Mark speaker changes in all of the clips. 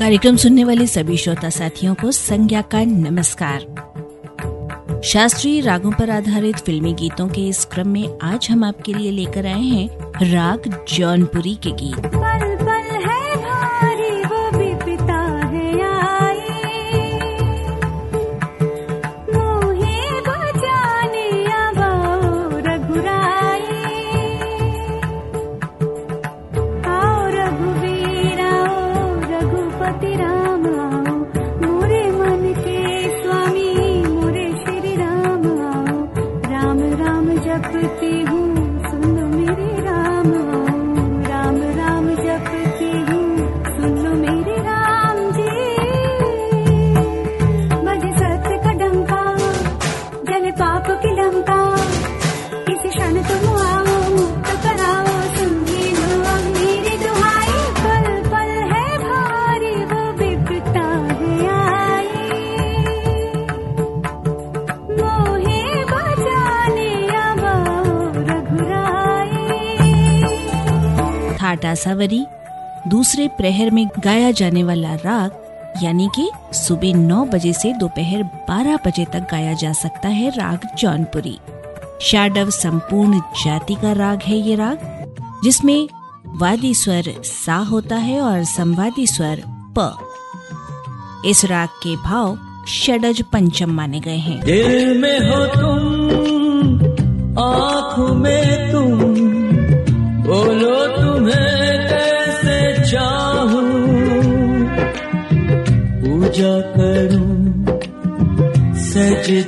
Speaker 1: कार्यक्रम सुनने वाले सभी श्रोता साथियों को संज्ञा का नमस्कार। शास्त्रीय रागों पर आधारित फिल्मी गीतों के इस क्रम में आज हम आपके लिए लेकर आए हैं राग जौनपुरी के गीत। सावरी दूसरे प्रहर में गाया जाने वाला राग, यानी कि सुबह नौ बजे से दोपहर बारह बजे तक गाया जा सकता है राग जौनपुरी। शाडव संपूर्ण जाति का राग है ये राग, जिसमें वादी स्वर सा होता है और संवादी स्वर प। इस राग के भाव षडज पंचम माने गए हैं।
Speaker 2: दिल में हो तुम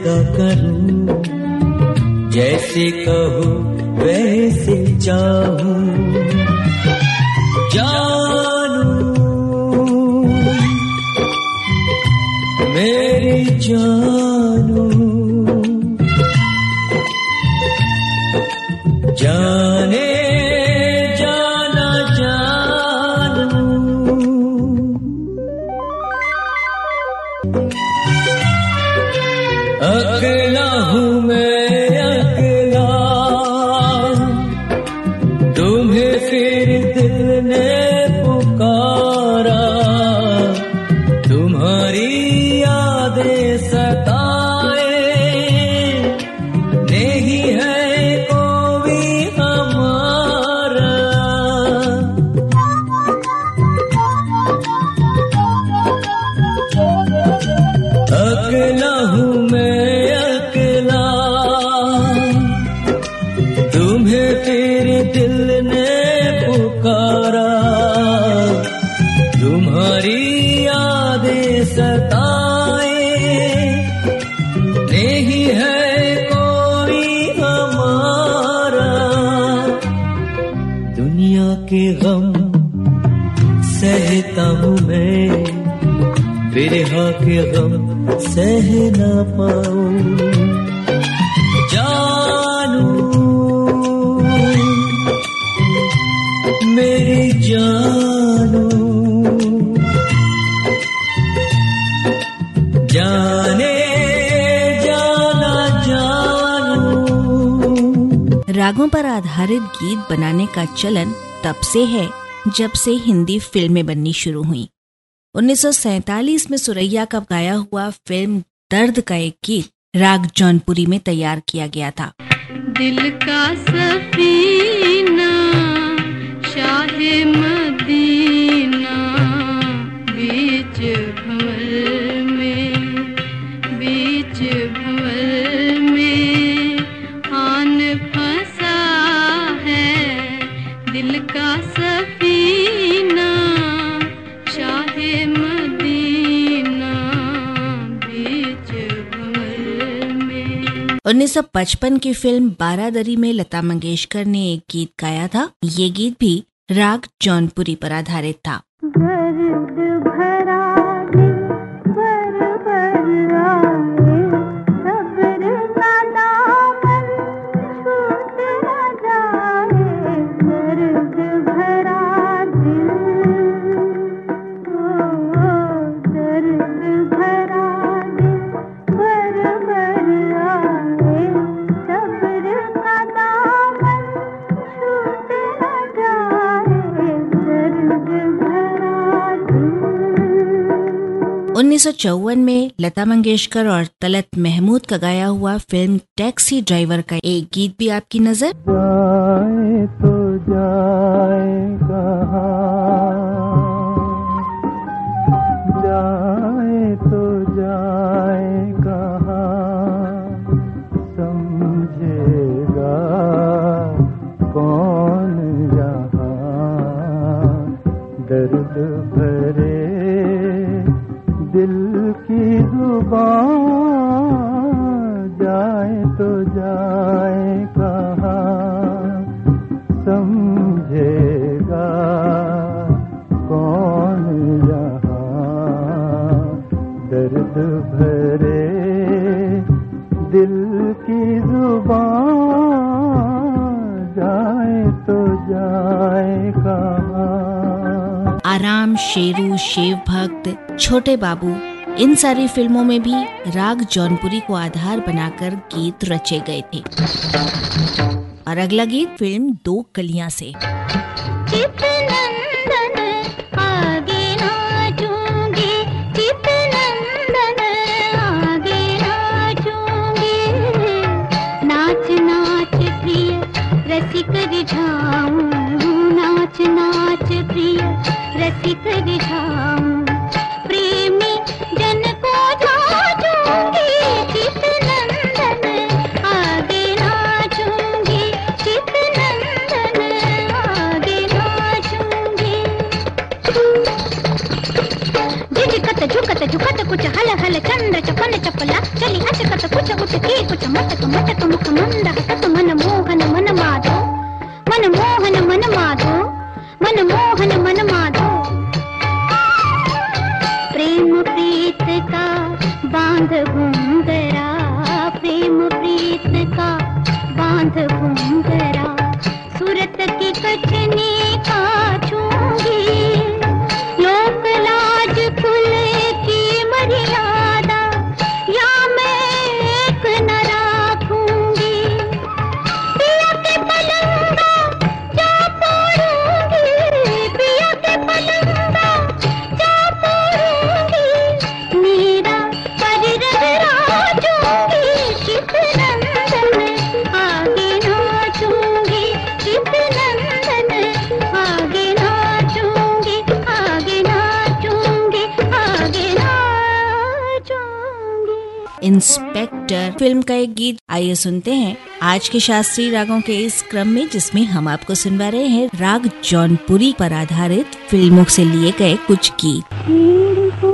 Speaker 2: सजदा करूँ जैसे कहूँ वैसे चाहूँ। अकेला हूँ मैं। सह ना पाऊँ जानू, जाना, जानू।
Speaker 1: रागों पर आधारित गीत बनाने का चलन तब से है जब से हिंदी फ़िल्में बननी शुरू हुई। 1947 में सुरैया का गाया हुआ फ़िल्म दर्द का एक गीत राग जौनपुरी में तैयार किया गया था।
Speaker 3: दिल का सफीना, शाहे
Speaker 1: 1955 की फ़िल्म बारादरी में लता मंगेशकर ने एक गीत गाया था। ये गीत भी राग जौनपुरी पर आधारित था।
Speaker 3: दर्द भरा
Speaker 1: चौवन में लता मंगेशकर और तलत महमूद का गाया हुआ फ़िल्म टैक्सी ड्राइवर का एक गीत भी आपकी नज़र?
Speaker 4: जाए तो जाए। दर्द भरे दिल की ज़ुबान जाए तो जाए कहा
Speaker 1: आराम शेरू शिव भक्त छोटे बाबू इन सारी फ़िल्मों में भी राग जौनपुरी को आधार बनाकर गीत रचे गए थे। और अगला गीत फ़िल्म दो कलिया से।
Speaker 3: नाच प्रिय रसिक झाऊं नाच नाच प्रिय रसिक झाऊं చగుటికి కొంచెం మట్ట మట్ట తుమ్మ మంద
Speaker 1: इंस्पेक्टर फ़िल्म का एक गीत। आइए सुनते हैं आज के शास्त्रीय रागों के इस क्रम में, जिसमें हम आपको सुनवा रहे हैं राग जौनपुरी पर आधारित फ़िल्मों से लिए गए कुछ गीत।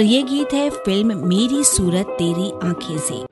Speaker 3: और ये गीत है फ़िल्म मेरी सूरत तेरी आँखें से।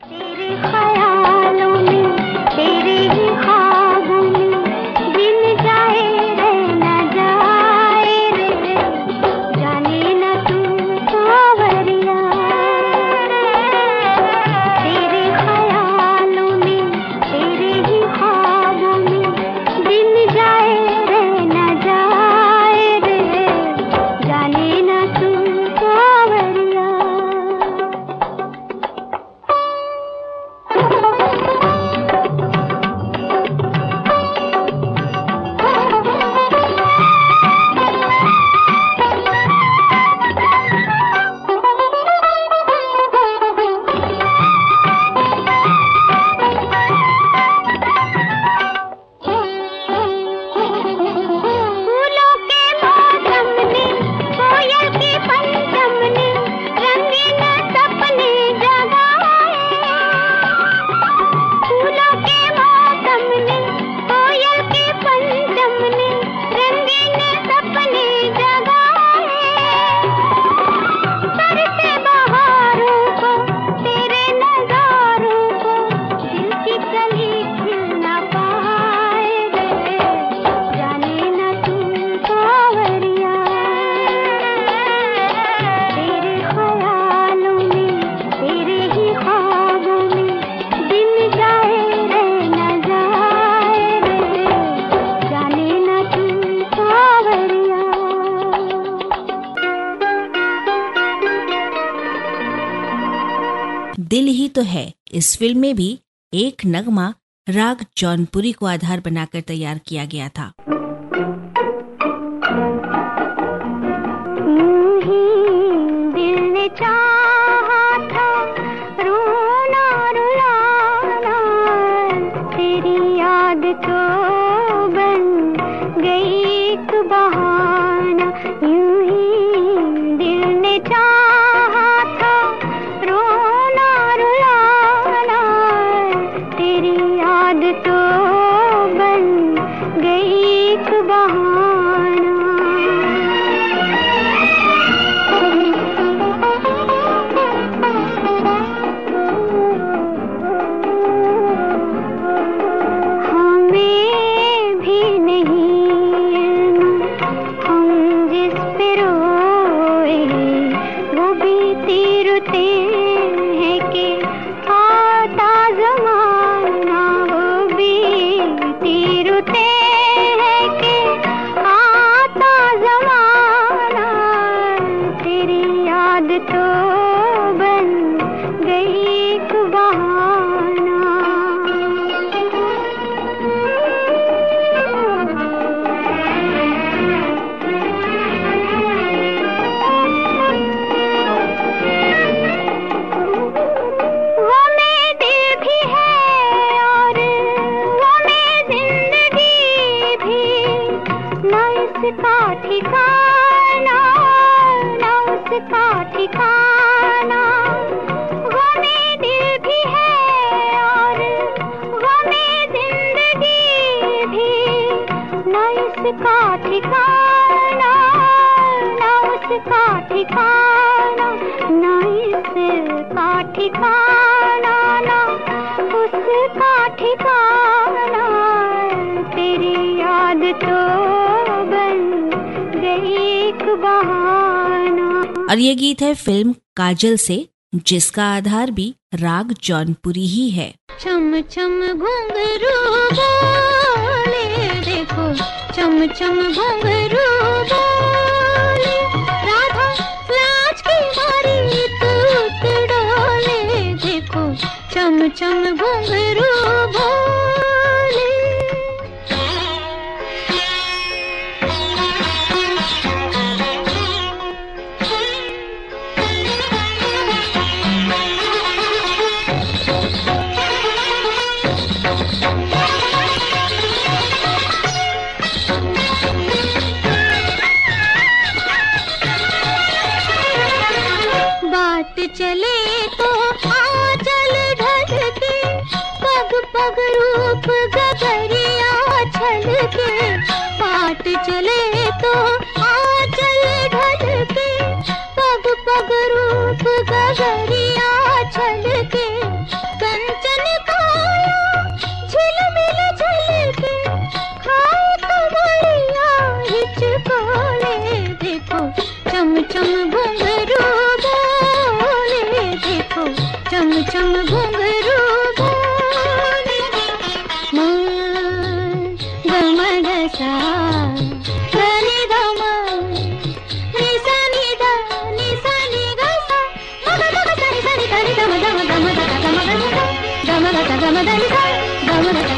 Speaker 3: इस फ़िल्म में भी एक नगमा राग जौनपुरी को आधार बनाकर तैयार किया गया था। और ये गीत है फ़िल्म
Speaker 1: काजल से, जिसका आधार भी राग जौनपुरी ही है।
Speaker 3: चम चम देखो, चम चम घुंघरू चम चम के
Speaker 1: पाट चले
Speaker 3: तो గమదలి గమద